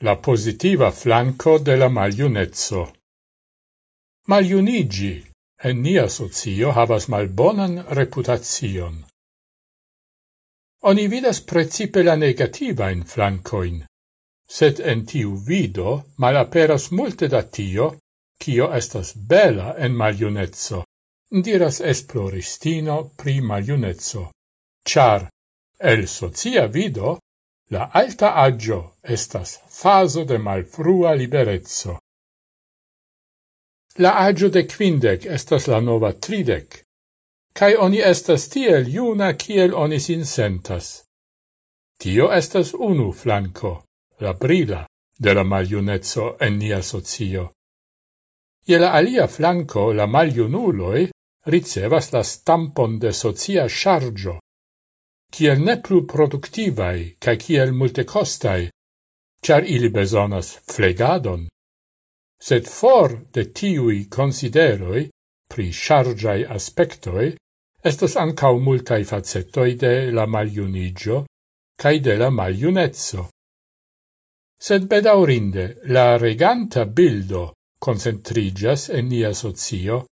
la positiva flanco de la maliunezzo. Maliunigi en nia socio havas malbonan reputazion. Oni vidas precipe la negativain flancoin, sed en tiu vido malaperas multe da tio, cio estas bela en maliunezzo, diras esploristino pri maliunezzo, char el socia vido La alta agio estas faso de malfrua liberezzo. La agio de quindec estas la nova tridec, cae oni estas tiel iuna kiel oni sin sentas. Tio estas unu flanco, la brila, de la maliunezzo en nia socio. Je la alia flanco la maliunuloi ricevas la stampon de socia chargio, kiel ne plu produktivaj kaj kiel multekostaj, char ili besonas flegadon. Sed for de tiui consideroi pri chargiai aspectoi estas ancau multai facetoi de la maliunigio cae de la maliunezzo. Sed bedaurinde la reganta bildo concentrigas en nia socio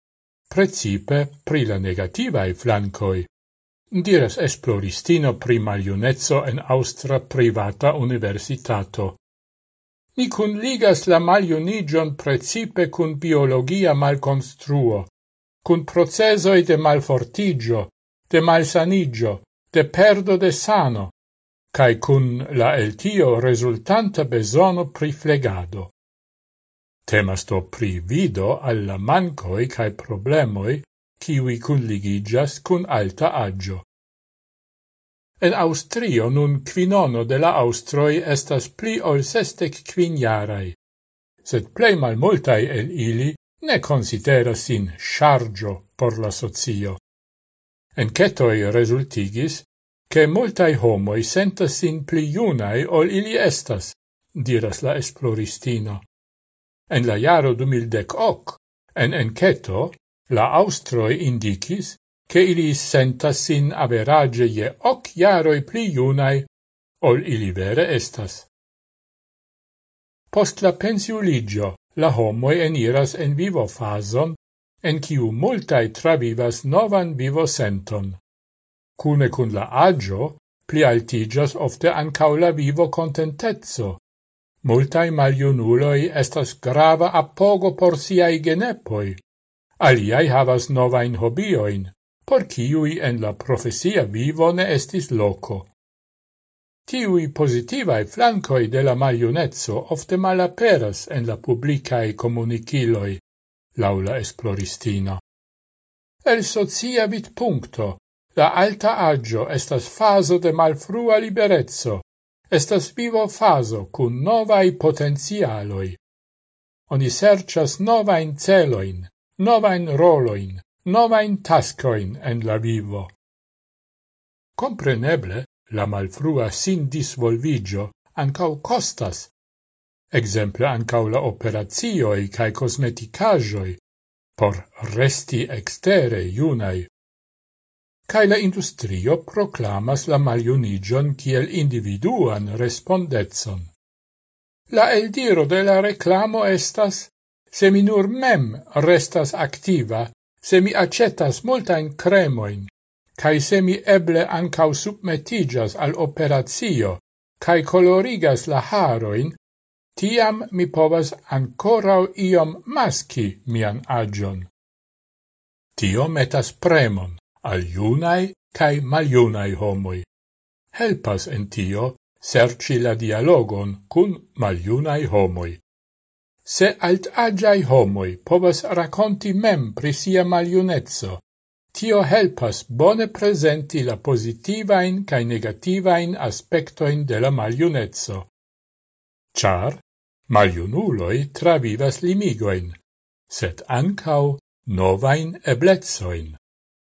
precipe pri la negativae flancoi diras esploristino pri maliunezzo en Austra privata universitato. Ni cun ligas la maliunigion precipe cun biologia malconstruo, cun procesoi de malfortigio, de malsanigio, de perdo de sano, cae cun la el tio resultanta besono pri flegado. Temas do pri vido alla mancoi cae problemoi kiwi culligigas cun alta agio. En Austrio nun quinono de la Austroi estas pli ol sestec quin jaraj, sed plei malmultai el ili ne consideras sin chargio por la socio. Encetoi resultigis, che multai homoi sentas sin pli iunae ol ili estas, diras la esploristino. En la jaro 2010 en enceto, La Austroi indicis che ili sentas sin average je hoc jaroi pli junai ol ili vere estas. Post la pensiuligio, la homoi eniras en vivo fason, en kiu multai travivas novan vivo senton. Cune cun la agio, pli altigas ofte ancau la vivo contentezzo. Multai maliunuloi estas grava appogo por siai genepoi, Aliai havas novain hobioin, por ciui en la profesia vivo ne estis loco. Tiui positivae flancoi de la maiunezzo ofte malaperas en la publicae comuniciloi, laula esploristino. El socia vit puncto, la alta agio estas faso de malfrua liberezzo, estas vivo faso cun novai potenzialoi. Oni sercias novain celoin, novain roloin, novain tascoin en la vivo. Compreneble, la malfrua sin disvolvigio ancau costas, exemple ancau la operazioi cae cosmeticajoi, por resti extere iunai. Cae la industrio proclamas la maliunigion kiel individuan respondetson. La eldiro de la reclamo estas se mi nur mem restas activa, se mi accetas multain cremoin, cae se mi eble ancau submetigas al operatio, cae colorigas la haroin, tiam mi povas ancorau iom masci mian agion. Tio metas premon al iunai cae maliunai homoi. Helpas en tio serci la dialogon cun maliunai homoi. Se alt agiai homoi povas raconti mem pri sia maliunezzo, tio helpas bone presenti la positivain cae negativain aspectoin de la maliunezzo. Char, maliunuloi travivas limigoin, set ancau novain eblezoin.